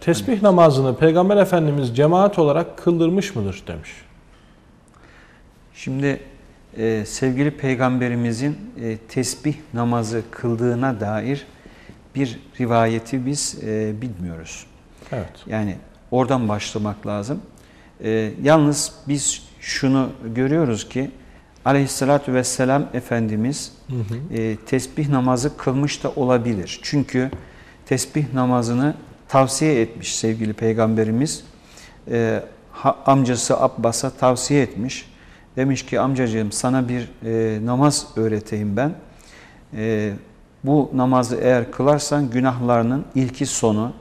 Tesbih namazını Peygamber Efendimiz cemaat olarak kıldırmış mıdır demiş. Şimdi e, sevgili peygamberimizin e, tesbih namazı kıldığına dair bir rivayeti biz e, bilmiyoruz. Evet. Yani oradan başlamak lazım. E, yalnız biz şunu görüyoruz ki aleyhissalatü vesselam Efendimiz Hı hı. e, tesbih namazı kılmış da olabilir. Çünkü tesbih namazını tavsiye etmiş sevgili peygamberimiz. E, amcası Abbas'a tavsiye etmiş. Demiş ki amcacığım sana bir e, namaz öğreteyim ben. E, bu namazı eğer kılarsan günahlarının ilki sonu,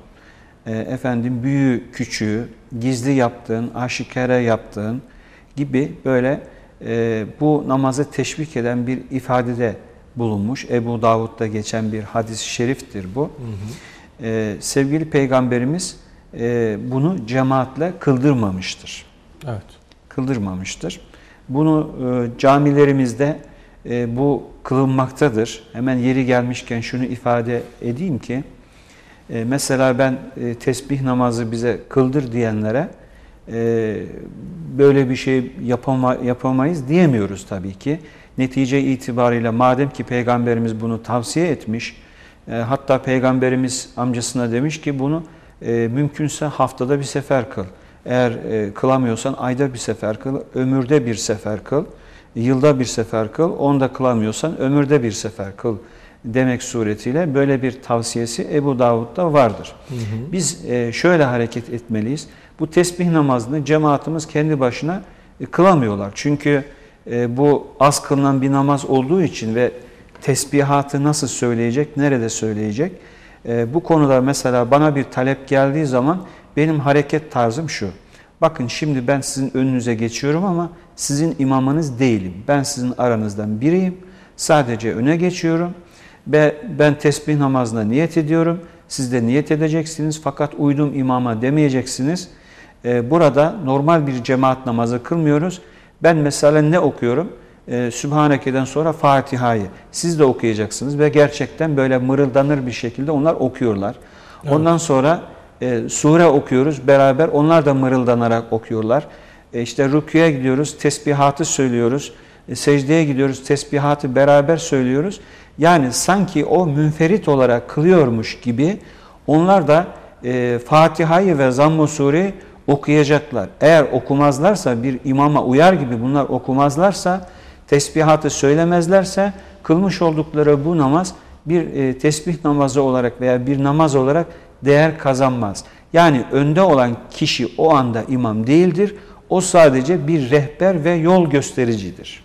e, efendim büyüğü küçüğü, gizli yaptığın, aşikare yaptığın gibi böyle e, bu namazı teşvik eden bir ifadede bulunmuş. Ebu Davud'da geçen bir hadis-i şeriftir bu. Hı hı. E, sevgili peygamberimiz e, bunu cemaatle kıldırmamıştır. Evet. Kıldırmamıştır. Bunu e, camilerimizde e, bu kılınmaktadır. Hemen yeri gelmişken şunu ifade edeyim ki e, mesela ben e, tesbih namazı bize kıldır diyenlere e, böyle bir şey yapama, yapamayız diyemiyoruz tabii ki. Netice itibariyle madem ki peygamberimiz bunu tavsiye etmiş hatta peygamberimiz amcasına demiş ki bunu e, mümkünse haftada bir sefer kıl. Eğer e, kılamıyorsan ayda bir sefer kıl, ömürde bir sefer kıl, yılda bir sefer kıl, onda kılamıyorsan ömürde bir sefer kıl demek suretiyle böyle bir tavsiyesi Ebu Davud'da vardır. Hı hı. Biz e, şöyle hareket etmeliyiz. Bu tesbih namazını cemaatimiz kendi başına e, kılamıyorlar. Çünkü e, bu az kılınan bir namaz olduğu için ve tesbihatı nasıl söyleyecek, nerede söyleyecek? E, bu konuda mesela bana bir talep geldiği zaman benim hareket tarzım şu. Bakın şimdi ben sizin önünüze geçiyorum ama sizin imamınız değilim. Ben sizin aranızdan biriyim. Sadece öne geçiyorum. Ve ben tesbih namazına niyet ediyorum. Siz de niyet edeceksiniz fakat uydum imama demeyeceksiniz. Ee, burada normal bir cemaat namazı kılmıyoruz. Ben mesela ne okuyorum? Ee, Sübhaneke'den sonra Fatiha'yı siz de okuyacaksınız ve gerçekten böyle mırıldanır bir şekilde onlar okuyorlar. Evet. Ondan sonra e, sure okuyoruz beraber. Onlar da mırıldanarak okuyorlar. E, işte rüküye gidiyoruz, tesbihatı söylüyoruz. E, secdeye gidiyoruz, tesbihatı beraber söylüyoruz. Yani sanki o münferit olarak kılıyormuş gibi onlar da e, Fatiha'yı ve Zamm-ı Sure'yi okuyacaklar. Eğer okumazlarsa bir imama uyar gibi bunlar okumazlarsa tesbihatı söylemezlerse kılmış oldukları bu namaz bir e, tesbih namazı olarak veya bir namaz olarak değer kazanmaz. Yani önde olan kişi o anda imam değildir. O sadece bir rehber ve yol göstericidir.